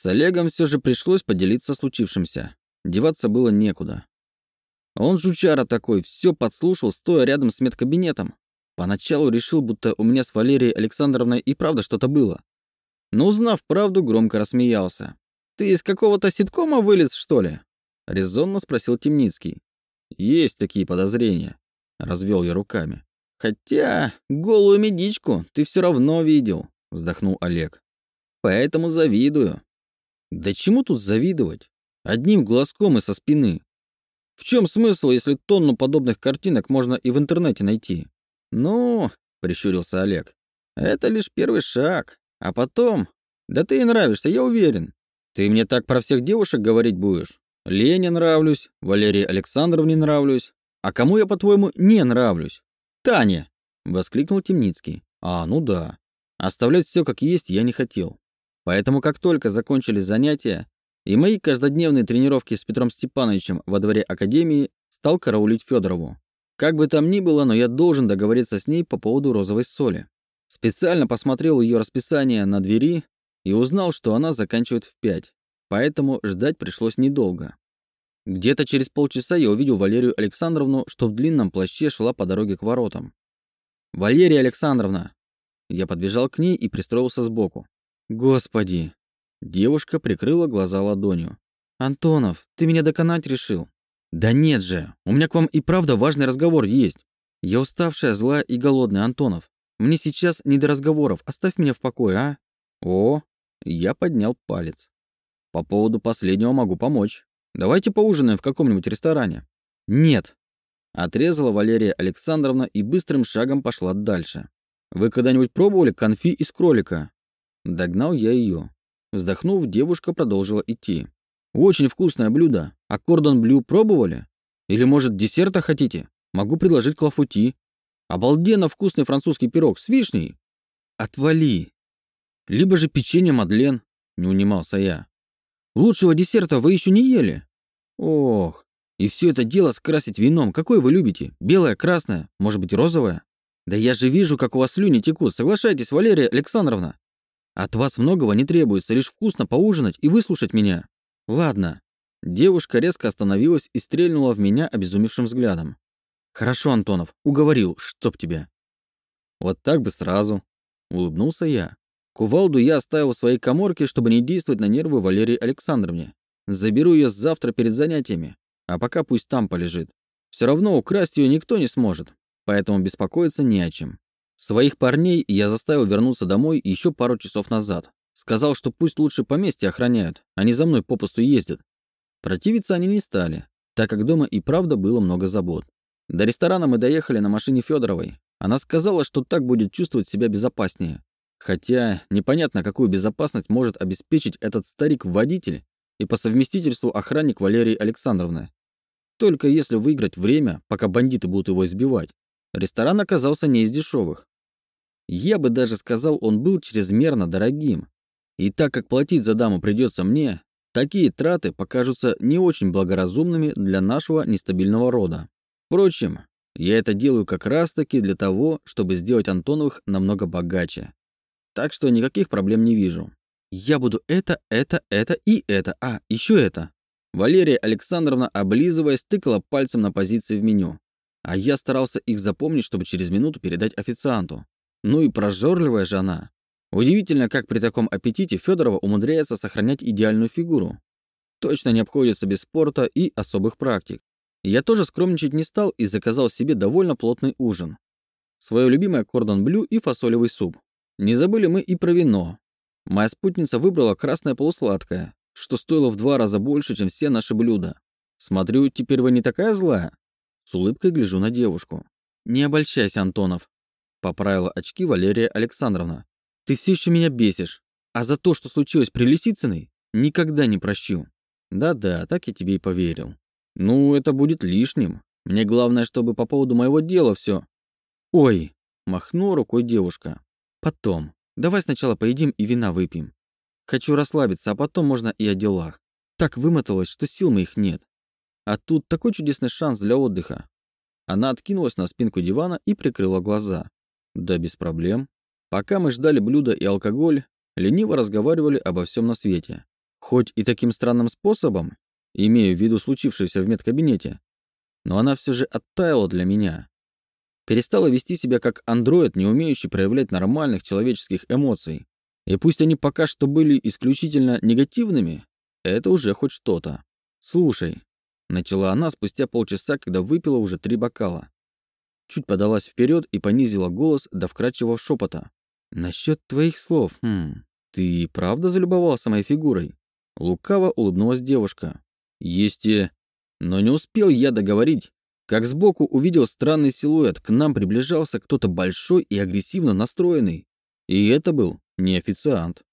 С Олегом все же пришлось поделиться случившимся. Деваться было некуда. Он жучара такой, все подслушал, стоя рядом с медкабинетом. Поначалу решил, будто у меня с Валерией Александровной и правда что-то было. Но узнав правду, громко рассмеялся. «Ты из какого-то ситкома вылез, что ли?» Резонно спросил Темницкий. «Есть такие подозрения», — развел я руками. «Хотя голую медичку ты все равно видел», — вздохнул Олег. «Поэтому завидую». «Да чему тут завидовать? Одним глазком и со спины. В чем смысл, если тонну подобных картинок можно и в интернете найти? Ну, прищурился Олег, это лишь первый шаг. А потом... Да ты и нравишься, я уверен. Ты мне так про всех девушек говорить будешь? Лене нравлюсь, Валерии Александровне нравлюсь. А кому я, по-твоему, не нравлюсь? Таня! Воскликнул Темницкий. А, ну да. Оставлять все как есть я не хотел. Поэтому как только закончились занятия, и мои каждодневные тренировки с Петром Степановичем во дворе Академии стал караулить Федорову. Как бы там ни было, но я должен договориться с ней по поводу розовой соли. Специально посмотрел ее расписание на двери и узнал, что она заканчивает в пять, поэтому ждать пришлось недолго. Где-то через полчаса я увидел Валерию Александровну, что в длинном плаще шла по дороге к воротам. «Валерия Александровна!» Я подбежал к ней и пристроился сбоку. «Господи, Девушка прикрыла глаза ладонью. «Антонов, ты меня доконать решил?» «Да нет же, у меня к вам и правда важный разговор есть. Я уставшая, злая и голодная, Антонов. Мне сейчас не до разговоров, оставь меня в покое, а?» «О!» Я поднял палец. «По поводу последнего могу помочь. Давайте поужинаем в каком-нибудь ресторане». «Нет!» Отрезала Валерия Александровна и быстрым шагом пошла дальше. «Вы когда-нибудь пробовали конфи из кролика?» Догнал я ее. Вздохнув, девушка продолжила идти. «Очень вкусное блюдо. А кордон блю пробовали? Или, может, десерта хотите? Могу предложить клафути. Обалденно вкусный французский пирог с вишней. Отвали. Либо же печенье Мадлен, не унимался я. Лучшего десерта вы еще не ели. Ох, и все это дело скрасить вином. Какое вы любите? Белое, красное, может быть, розовое? Да я же вижу, как у вас слюни текут. Соглашайтесь, Валерия Александровна. От вас многого не требуется, лишь вкусно поужинать и выслушать меня. Ладно. Девушка резко остановилась и стрельнула в меня обезумевшим взглядом. Хорошо, Антонов, уговорил, чтоб тебя. Вот так бы сразу. Улыбнулся я. Кувалду я оставил в своей коморке, чтобы не действовать на нервы Валерии Александровне. Заберу ее завтра перед занятиями, а пока пусть там полежит. Все равно украсть ее никто не сможет, поэтому беспокоиться не о чем. Своих парней я заставил вернуться домой еще пару часов назад. Сказал, что пусть лучше поместье охраняют, не за мной попусту ездят. Противиться они не стали, так как дома и правда было много забот. До ресторана мы доехали на машине Федоровой. Она сказала, что так будет чувствовать себя безопаснее. Хотя непонятно, какую безопасность может обеспечить этот старик-водитель и по совместительству охранник Валерии Александровны. Только если выиграть время, пока бандиты будут его избивать. Ресторан оказался не из дешевых. Я бы даже сказал, он был чрезмерно дорогим. И так как платить за даму придется мне, такие траты покажутся не очень благоразумными для нашего нестабильного рода. Впрочем, я это делаю как раз-таки для того, чтобы сделать Антоновых намного богаче. Так что никаких проблем не вижу. Я буду это, это, это и это. А, еще это. Валерия Александровна, облизываясь, тыкала пальцем на позиции в меню. А я старался их запомнить, чтобы через минуту передать официанту. Ну и прожорливая же она. Удивительно, как при таком аппетите Федорова умудряется сохранять идеальную фигуру. Точно не обходится без спорта и особых практик. Я тоже скромничать не стал и заказал себе довольно плотный ужин. Свое любимое кордон блю и фасолевый суп. Не забыли мы и про вино. Моя спутница выбрала красное полусладкое, что стоило в два раза больше, чем все наши блюда. Смотрю, теперь вы не такая злая? С улыбкой гляжу на девушку. Не обольщайся, Антонов. Поправила очки Валерия Александровна. «Ты все еще меня бесишь. А за то, что случилось при Лисицыной, никогда не прощу». «Да-да, так я тебе и поверил». «Ну, это будет лишним. Мне главное, чтобы по поводу моего дела все. «Ой!» – махнула рукой девушка. «Потом. Давай сначала поедим и вина выпьем. Хочу расслабиться, а потом можно и о делах. Так вымоталась, что сил моих нет. А тут такой чудесный шанс для отдыха». Она откинулась на спинку дивана и прикрыла глаза. Да без проблем. Пока мы ждали блюда и алкоголь, лениво разговаривали обо всем на свете. Хоть и таким странным способом, имею в виду случившееся в медкабинете, но она все же оттаяла для меня. Перестала вести себя как андроид, не умеющий проявлять нормальных человеческих эмоций. И пусть они пока что были исключительно негативными, это уже хоть что-то. «Слушай», — начала она спустя полчаса, когда выпила уже три бокала. Чуть подалась вперед и понизила голос до вкрадчивого шепота. «Насчет твоих слов, хм, ты правда залюбовался моей фигурой?» Лукаво улыбнулась девушка. «Есть и...» Но не успел я договорить, как сбоку увидел странный силуэт. К нам приближался кто-то большой и агрессивно настроенный. И это был не официант.